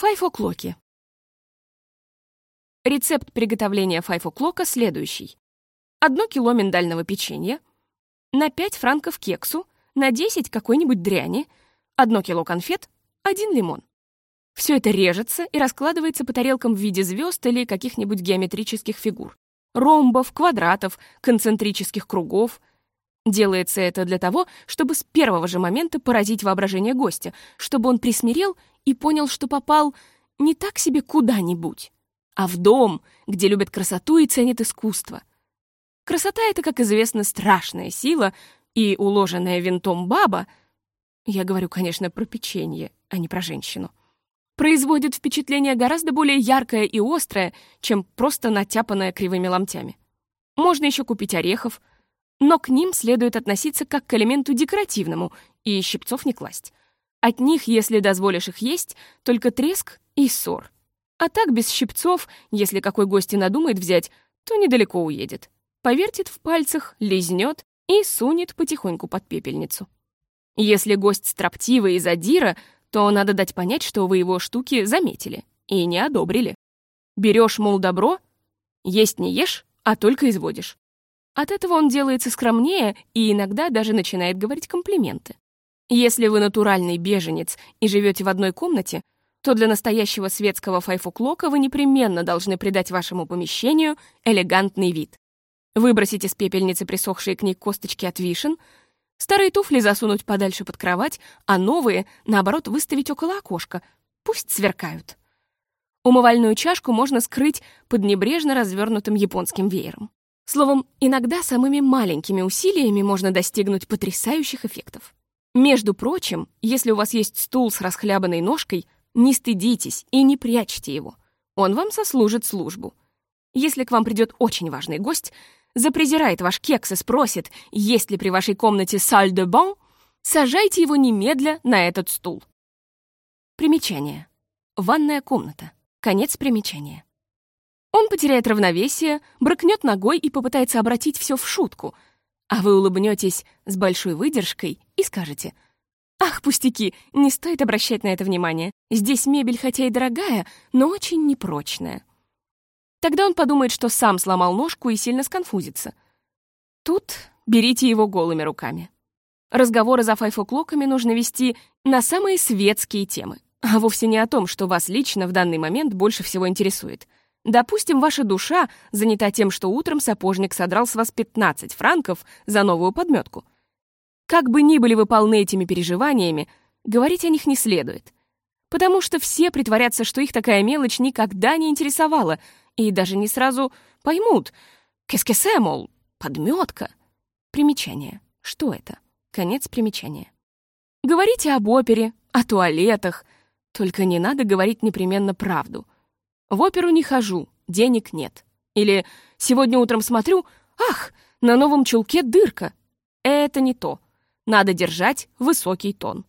Файфоклоки. Рецепт приготовления файфоклока следующий. Одно кило миндального печенья, на 5 франков кексу, на 10 какой-нибудь дряни, одно кило конфет, один лимон. Все это режется и раскладывается по тарелкам в виде звезд или каких-нибудь геометрических фигур. Ромбов, квадратов, концентрических кругов. Делается это для того, чтобы с первого же момента поразить воображение гостя, чтобы он присмирел и понял, что попал не так себе куда-нибудь, а в дом, где любят красоту и ценят искусство. Красота — это, как известно, страшная сила, и уложенная винтом баба, я говорю, конечно, про печенье, а не про женщину, производит впечатление гораздо более яркое и острое, чем просто натяпанное кривыми ломтями. Можно еще купить орехов, но к ним следует относиться как к элементу декоративному и щипцов не класть. От них, если дозволишь их есть, только треск и ссор. А так без щипцов, если какой гость и надумает взять, то недалеко уедет. Повертит в пальцах, лизнет и сунет потихоньку под пепельницу. Если гость строптивый и задира, то надо дать понять, что вы его штуки заметили и не одобрили. Берешь, мол, добро, есть не ешь, а только изводишь. От этого он делается скромнее и иногда даже начинает говорить комплименты. Если вы натуральный беженец и живете в одной комнате, то для настоящего светского файфуклока вы непременно должны придать вашему помещению элегантный вид. Выбросить из пепельницы присохшие к ней косточки от вишен, старые туфли засунуть подальше под кровать, а новые, наоборот, выставить около окошка. Пусть сверкают. Умывальную чашку можно скрыть под небрежно развернутым японским веером. Словом, иногда самыми маленькими усилиями можно достигнуть потрясающих эффектов. Между прочим, если у вас есть стул с расхлябанной ножкой, не стыдитесь и не прячьте его. Он вам сослужит службу. Если к вам придет очень важный гость, запрезирает ваш кекс и спросит, есть ли при вашей комнате саль де бон, сажайте его немедля на этот стул. Примечание. Ванная комната. Конец примечания. Он потеряет равновесие, брыкнет ногой и попытается обратить все в шутку — а вы улыбнетесь с большой выдержкой и скажете «Ах, пустяки, не стоит обращать на это внимание. Здесь мебель хотя и дорогая, но очень непрочная». Тогда он подумает, что сам сломал ножку и сильно сконфузится. Тут берите его голыми руками. Разговоры за файфоклоками нужно вести на самые светские темы, а вовсе не о том, что вас лично в данный момент больше всего интересует — Допустим, ваша душа занята тем, что утром сапожник содрал с вас 15 франков за новую подметку. Как бы ни были вы полны этими переживаниями, говорить о них не следует. Потому что все притворятся, что их такая мелочь никогда не интересовала, и даже не сразу поймут. Кескесе, мол, подметка. Примечание. Что это? Конец примечания. Говорите об опере, о туалетах, только не надо говорить непременно правду — в оперу не хожу, денег нет. Или сегодня утром смотрю, ах, на новом чулке дырка. Это не то. Надо держать высокий тон.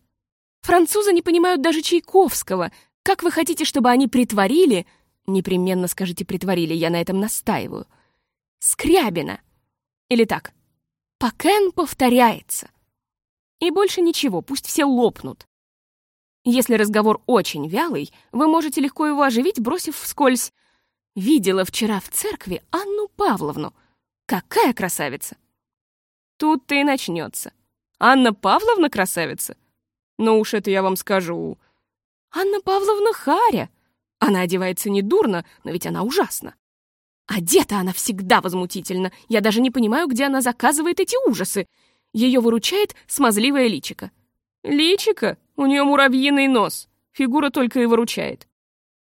Французы не понимают даже Чайковского. Как вы хотите, чтобы они притворили, непременно скажите притворили, я на этом настаиваю, Скрябина. Или так, Пакен повторяется. И больше ничего, пусть все лопнут. Если разговор очень вялый, вы можете легко его оживить, бросив вскользь. «Видела вчера в церкви Анну Павловну. Какая красавица!» Тут-то и начнется. «Анна Павловна красавица?» «Ну уж это я вам скажу». «Анна Павловна Харя. Она одевается недурно, но ведь она ужасна. Одета она всегда возмутительно. Я даже не понимаю, где она заказывает эти ужасы. Ее выручает смазливое личико. Личико? У нее муравьиный нос. Фигура только и выручает.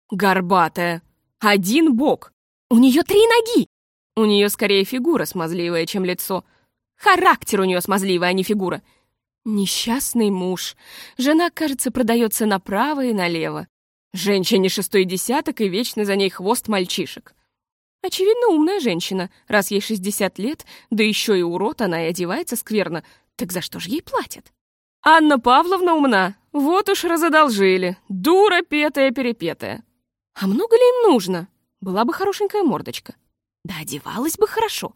Горбатая. Один бок. У нее три ноги. У нее скорее фигура смазливая, чем лицо. Характер у нее смазливый, а не фигура. Несчастный муж. Жена, кажется, продается направо и налево. Женщине шестой десяток и вечно за ней хвост мальчишек. Очевидно, умная женщина. Раз ей 60 лет, да еще и урод, она и одевается скверно. Так за что же ей платят? Анна Павловна умна. Вот уж разодолжили. Дура петая-перепетая. А много ли им нужно? Была бы хорошенькая мордочка. Да одевалась бы хорошо.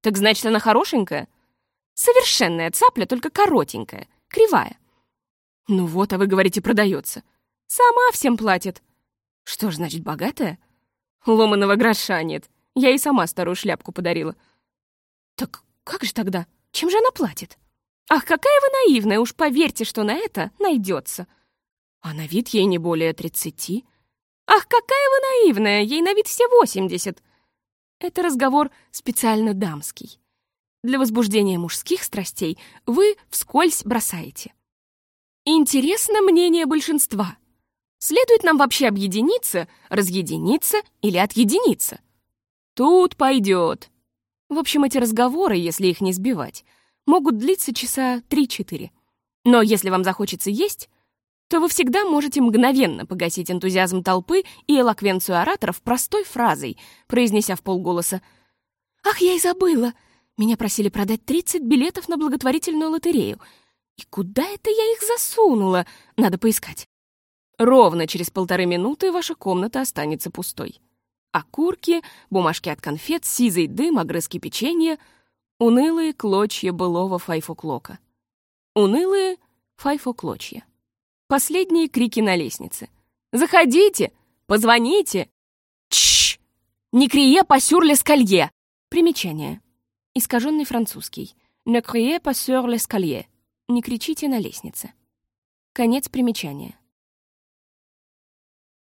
Так значит, она хорошенькая? Совершенная цапля, только коротенькая, кривая. Ну вот, а вы говорите, продается. Сама всем платит. Что ж, значит, богатая? Ломаного гроша нет. Я и сама старую шляпку подарила. Так как же тогда? Чем же она платит? Ах, какая вы наивная, уж поверьте, что на это найдется. А на вид ей не более тридцати. Ах, какая вы наивная, ей на вид все восемьдесят. Это разговор специально дамский. Для возбуждения мужских страстей вы вскользь бросаете. Интересно мнение большинства. Следует нам вообще объединиться, разъединиться или отъединиться? Тут пойдет. В общем, эти разговоры, если их не сбивать, могут длиться часа 3-4. Но если вам захочется есть, то вы всегда можете мгновенно погасить энтузиазм толпы и элоквенцию ораторов простой фразой, произнеся в полголоса «Ах, я и забыла! Меня просили продать 30 билетов на благотворительную лотерею. И куда это я их засунула? Надо поискать». Ровно через полторы минуты ваша комната останется пустой. Окурки, бумажки от конфет, сизый дым, огрызки печенья — Унылые клочья былого файфоклока. Унылые файфоклочья. Последние крики на лестнице. «Заходите! Позвоните!» «Чш! Не крие sur l'escalier!» Примечание. Искаженный французский. «Ne criez pas sur l'escalier!» Не кричите на лестнице. Конец примечания.